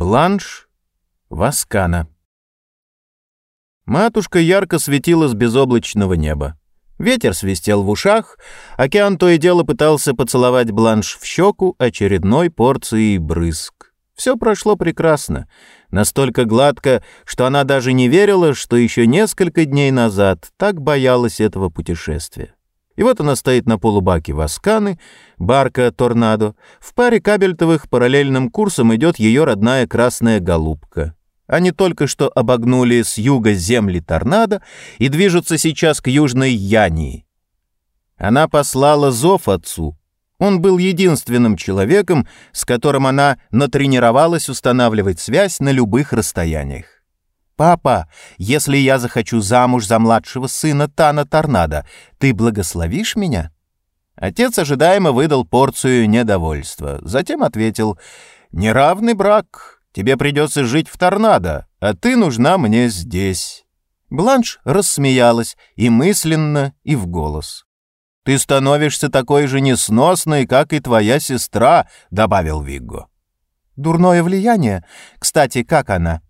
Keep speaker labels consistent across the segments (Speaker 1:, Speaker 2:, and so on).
Speaker 1: Бланш Васкана. Матушка ярко светила с безоблачного неба. Ветер свистел в ушах, океан то и дело пытался поцеловать Бланш в щеку очередной порцией брызг. Все прошло прекрасно, настолько гладко, что она даже не верила, что еще несколько дней назад так боялась этого путешествия. И вот она стоит на полубаке Васканы, барка «Торнадо». В паре кабельтовых параллельным курсом идет ее родная красная голубка. Они только что обогнули с юга земли торнадо и движутся сейчас к южной Янии. Она послала зов отцу. Он был единственным человеком, с которым она натренировалась устанавливать связь на любых расстояниях. «Папа, если я захочу замуж за младшего сына Тана Торнадо, ты благословишь меня?» Отец ожидаемо выдал порцию недовольства. Затем ответил, «Неравный брак. Тебе придется жить в Торнадо, а ты нужна мне здесь». Бланш рассмеялась и мысленно, и в голос. «Ты становишься такой же несносной, как и твоя сестра», — добавил Вигго. «Дурное влияние? Кстати, как она?»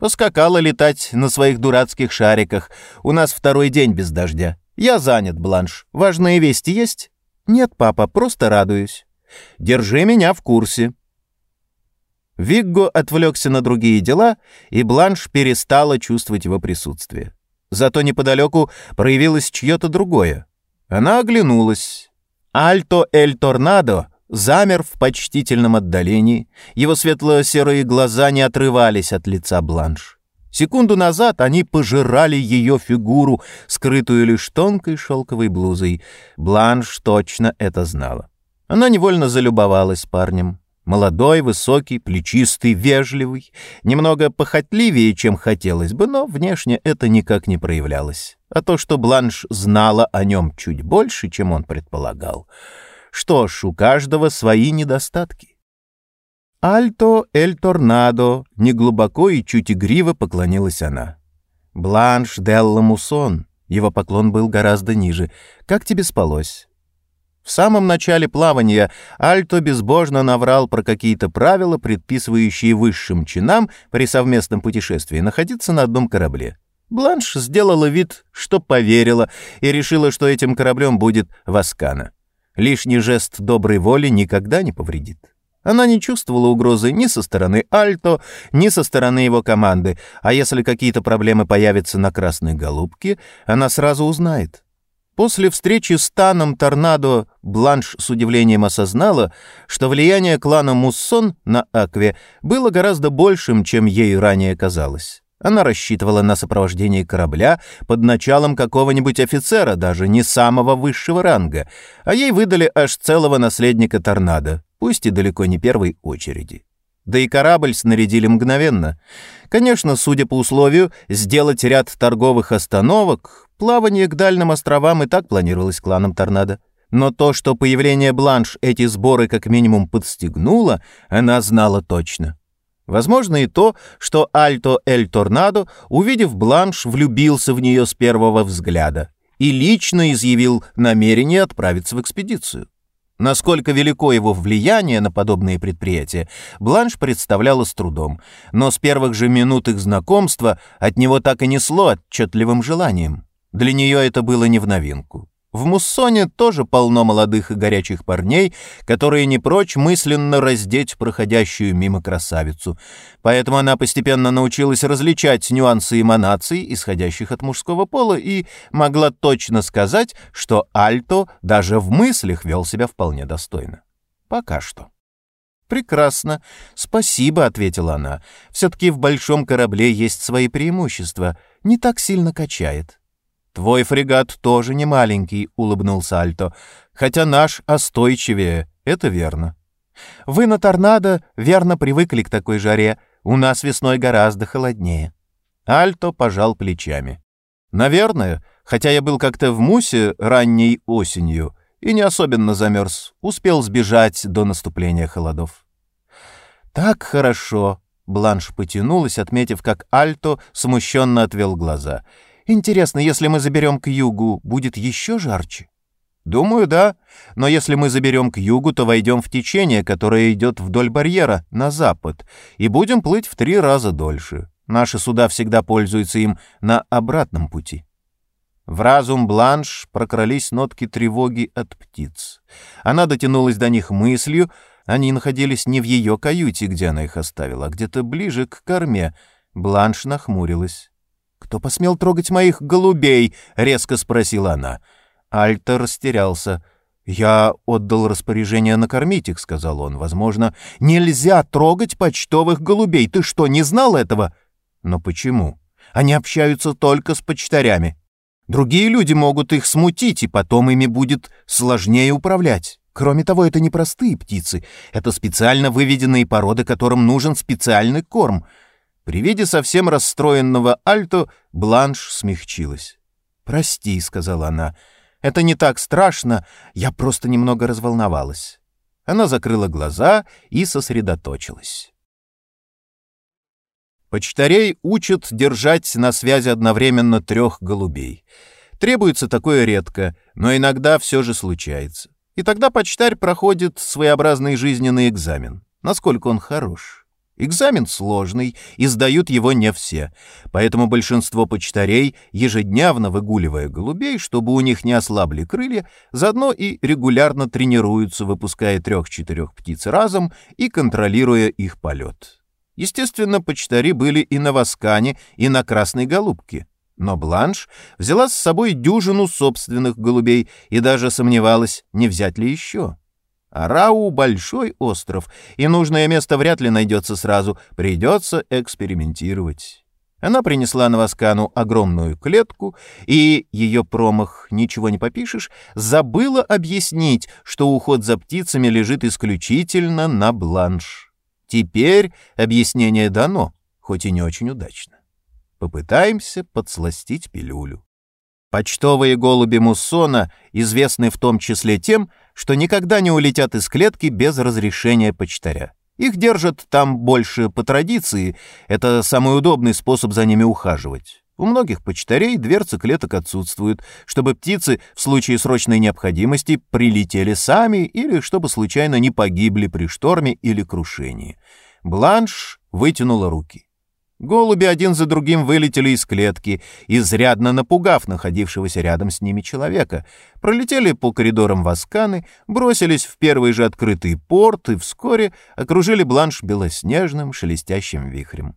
Speaker 1: Поскакала летать на своих дурацких шариках. У нас второй день без дождя. Я занят, Бланш. Важные вести есть? Нет, папа, просто радуюсь. Держи меня в курсе. Вигго отвлекся на другие дела, и Бланш перестала чувствовать его присутствие. Зато неподалеку проявилось чье-то другое. Она оглянулась. «Альто Эль Торнадо» замер в почтительном отдалении, его светло-серые глаза не отрывались от лица Бланш. Секунду назад они пожирали ее фигуру, скрытую лишь тонкой шелковой блузой. Бланш точно это знала. Она невольно залюбовалась парнем. Молодой, высокий, плечистый, вежливый, немного похотливее, чем хотелось бы, но внешне это никак не проявлялось. А то, что Бланш знала о нем чуть больше, чем он предполагал — что ж, у каждого свои недостатки. «Альто эль торнадо», — неглубоко и чуть игриво поклонилась она. «Бланш делла мусон», — его поклон был гораздо ниже. «Как тебе спалось?» В самом начале плавания Альто безбожно наврал про какие-то правила, предписывающие высшим чинам при совместном путешествии находиться на одном корабле. Бланш сделала вид, что поверила, и решила, что этим кораблем будет Васкана. Лишний жест доброй воли никогда не повредит. Она не чувствовала угрозы ни со стороны Альто, ни со стороны его команды, а если какие-то проблемы появятся на Красной Голубке, она сразу узнает. После встречи с Таном Торнадо Бланш с удивлением осознала, что влияние клана Муссон на Акве было гораздо большим, чем ей ранее казалось. Она рассчитывала на сопровождение корабля под началом какого-нибудь офицера, даже не самого высшего ранга, а ей выдали аж целого наследника торнадо, пусть и далеко не первой очереди. Да и корабль снарядили мгновенно. Конечно, судя по условию, сделать ряд торговых остановок, плавание к дальним островам и так планировалось кланом торнадо. Но то, что появление Бланш эти сборы как минимум подстегнуло, она знала точно. Возможно и то, что Альто Эль Торнадо, увидев Бланш, влюбился в нее с первого взгляда и лично изъявил намерение отправиться в экспедицию. Насколько велико его влияние на подобные предприятия, Бланш представляла с трудом, но с первых же минут их знакомства от него так и несло отчетливым желанием. Для нее это было не в новинку. В Муссоне тоже полно молодых и горячих парней, которые не прочь мысленно раздеть проходящую мимо красавицу. Поэтому она постепенно научилась различать нюансы эманаций, исходящих от мужского пола, и могла точно сказать, что Альто даже в мыслях вел себя вполне достойно. Пока что. «Прекрасно. Спасибо», — ответила она. «Все-таки в большом корабле есть свои преимущества. Не так сильно качает». «Твой фрегат тоже не маленький», — улыбнулся Альто. «Хотя наш остойчивее, это верно». «Вы на торнадо верно привыкли к такой жаре. У нас весной гораздо холоднее». Альто пожал плечами. «Наверное, хотя я был как-то в Мусе ранней осенью и не особенно замерз, успел сбежать до наступления холодов». «Так хорошо», — Бланш потянулась, отметив, как Альто смущенно отвел глаза — Интересно, если мы заберем к югу, будет еще жарче? Думаю, да. Но если мы заберем к югу, то войдем в течение, которое идет вдоль барьера, на запад, и будем плыть в три раза дольше. Наши суда всегда пользуются им на обратном пути. В разум Бланш прокрались нотки тревоги от птиц. Она дотянулась до них мыслью. Они находились не в ее каюте, где она их оставила, а где-то ближе к корме. Бланш нахмурилась. «Кто посмел трогать моих голубей?» — резко спросила она. — Альта растерялся. «Я отдал распоряжение накормить их», — сказал он. «Возможно, нельзя трогать почтовых голубей. Ты что, не знал этого?» «Но почему? Они общаются только с почтарями. Другие люди могут их смутить, и потом ими будет сложнее управлять. Кроме того, это не простые птицы. Это специально выведенные породы, которым нужен специальный корм». При виде совсем расстроенного Альто Бланш смягчилась. «Прости», — сказала она, — это не так страшно, я просто немного разволновалась. Она закрыла глаза и сосредоточилась. Почтарей учат держать на связи одновременно трех голубей. Требуется такое редко, но иногда все же случается. И тогда почтарь проходит своеобразный жизненный экзамен. Насколько он хорош. Экзамен сложный, и сдают его не все, поэтому большинство почтарей, ежедневно выгуливая голубей, чтобы у них не ослабли крылья, заодно и регулярно тренируются, выпуская трех-четырех птиц разом и контролируя их полет. Естественно, почтари были и на Васкане, и на Красной Голубке. Но Бланш взяла с собой дюжину собственных голубей и даже сомневалась, не взять ли еще. Арау — большой остров, и нужное место вряд ли найдется сразу, придется экспериментировать. Она принесла Наваскану огромную клетку, и ее промах, ничего не попишешь, забыла объяснить, что уход за птицами лежит исключительно на бланш. Теперь объяснение дано, хоть и не очень удачно. Попытаемся подсластить пилюлю. Почтовые голуби Муссона известны в том числе тем, что никогда не улетят из клетки без разрешения почтаря. Их держат там больше по традиции, это самый удобный способ за ними ухаживать. У многих почтарей дверцы клеток отсутствуют, чтобы птицы в случае срочной необходимости прилетели сами или чтобы случайно не погибли при шторме или крушении. Бланш вытянула руки. Голуби один за другим вылетели из клетки, изрядно напугав находившегося рядом с ними человека, пролетели по коридорам Васканы, бросились в первый же открытый порт и вскоре окружили бланш белоснежным шелестящим вихрем.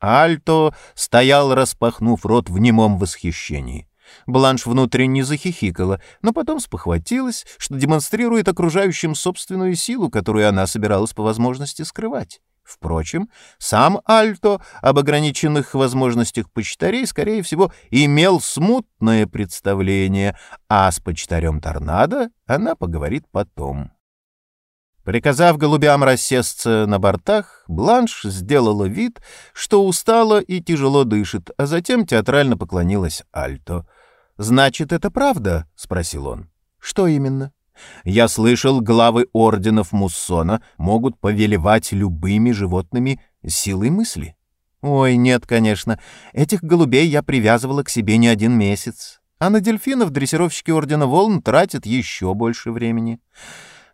Speaker 1: Альто стоял, распахнув рот в немом восхищении. Бланш внутренне захихикала, но потом спохватилась, что демонстрирует окружающим собственную силу, которую она собиралась по возможности скрывать. Впрочем, сам Альто об ограниченных возможностях почтарей, скорее всего, имел смутное представление, а с почтарем Торнадо она поговорит потом. Приказав голубям рассесться на бортах, Бланш сделала вид, что устала и тяжело дышит, а затем театрально поклонилась Альто. «Значит, это правда?» — спросил он. «Что именно?» Я слышал, главы орденов Муссона могут повелевать любыми животными силой мысли. Ой, нет, конечно. Этих голубей я привязывала к себе не один месяц. А на дельфинов дрессировщики Ордена Волн тратят еще больше времени.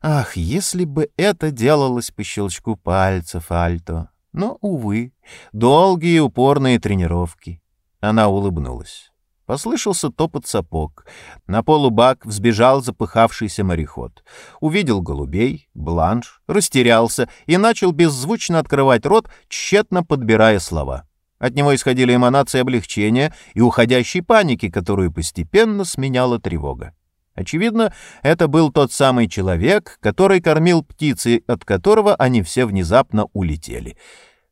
Speaker 1: Ах, если бы это делалось по щелчку пальцев, Альто. Но, увы, долгие упорные тренировки. Она улыбнулась. Послышался топот сапог. На полубак взбежал запыхавшийся мореход. Увидел голубей, бланш, растерялся и начал беззвучно открывать рот, тщетно подбирая слова. От него исходили эманации облегчения и уходящей паники, которую постепенно сменяла тревога. Очевидно, это был тот самый человек, который кормил птицы, от которого они все внезапно улетели.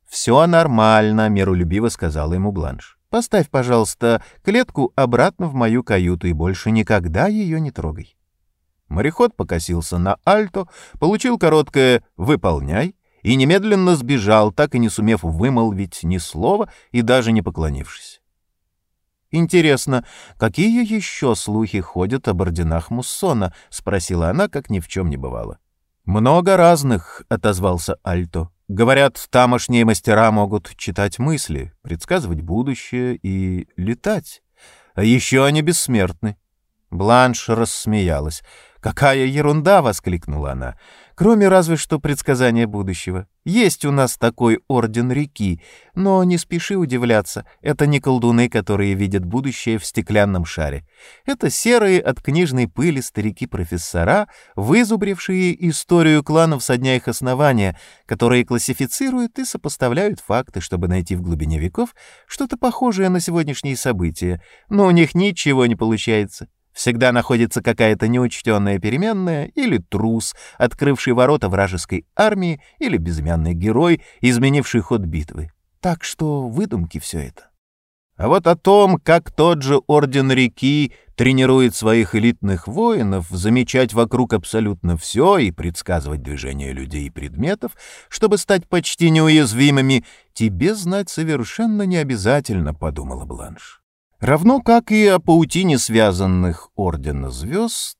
Speaker 1: «Все нормально», — миролюбиво сказала ему Бланш. Поставь, пожалуйста, клетку обратно в мою каюту и больше никогда ее не трогай. Мореход покосился на Альто, получил короткое «выполняй» и немедленно сбежал, так и не сумев вымолвить ни слова и даже не поклонившись. «Интересно, какие еще слухи ходят об орденах Муссона?» — спросила она, как ни в чем не бывало. «Много разных», — отозвался Альто. Говорят, тамошние мастера могут читать мысли, предсказывать будущее и летать. А еще они бессмертны. Бланш рассмеялась. «Какая ерунда!» — воскликнула она. «Кроме разве что предсказания будущего. Есть у нас такой орден реки, но не спеши удивляться, это не колдуны, которые видят будущее в стеклянном шаре. Это серые от книжной пыли старики-профессора, вызубрившие историю кланов со дня их основания, которые классифицируют и сопоставляют факты, чтобы найти в глубине веков что-то похожее на сегодняшние события, но у них ничего не получается». Всегда находится какая-то неучтенная переменная или трус, открывший ворота вражеской армии, или безымянный герой, изменивший ход битвы. Так что выдумки все это. А вот о том, как тот же Орден Реки тренирует своих элитных воинов замечать вокруг абсолютно все и предсказывать движение людей и предметов, чтобы стать почти неуязвимыми, тебе знать совершенно не обязательно, — подумала Бланш равно как и о паутине связанных Ордена Звезд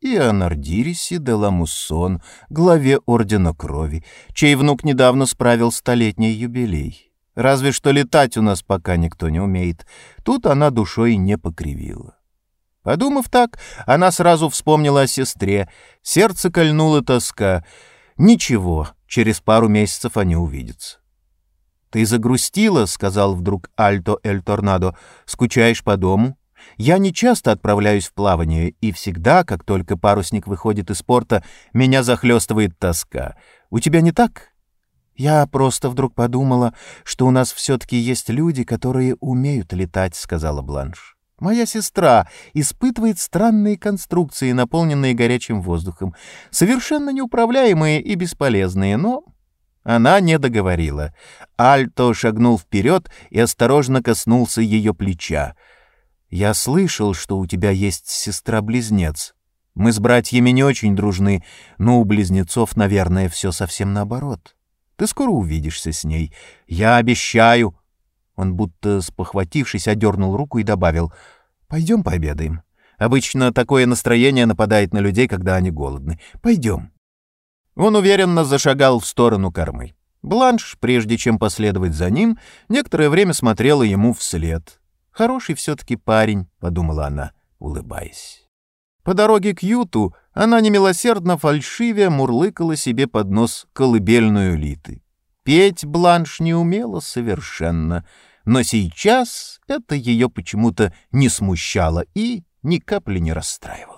Speaker 1: и о Нардирисе де Ламуссон, главе Ордена Крови, чей внук недавно справил столетний юбилей. Разве что летать у нас пока никто не умеет. Тут она душой не покривила. Подумав так, она сразу вспомнила о сестре. Сердце кольнула тоска. Ничего, через пару месяцев они увидятся. «Ты загрустила», — сказал вдруг Альто Эль Торнадо. «Скучаешь по дому?» «Я не часто отправляюсь в плавание, и всегда, как только парусник выходит из порта, меня захлестывает тоска. У тебя не так?» «Я просто вдруг подумала, что у нас все-таки есть люди, которые умеют летать», — сказала Бланш. «Моя сестра испытывает странные конструкции, наполненные горячим воздухом, совершенно неуправляемые и бесполезные, но она не договорила. Альто шагнул вперед и осторожно коснулся ее плеча. «Я слышал, что у тебя есть сестра-близнец. Мы с братьями не очень дружны, но у близнецов, наверное, все совсем наоборот. Ты скоро увидишься с ней. Я обещаю!» Он, будто спохватившись, одернул руку и добавил. «Пойдем пообедаем. Обычно такое настроение нападает на людей, когда они голодны. Пойдем». Он уверенно зашагал в сторону кормы. Бланш, прежде чем последовать за ним, некоторое время смотрела ему вслед. «Хороший все-таки парень», — подумала она, улыбаясь. По дороге к Юту она немилосердно фальшивя мурлыкала себе под нос колыбельную литы. Петь Бланш не умела совершенно, но сейчас это ее почему-то не смущало и ни капли не расстраивало.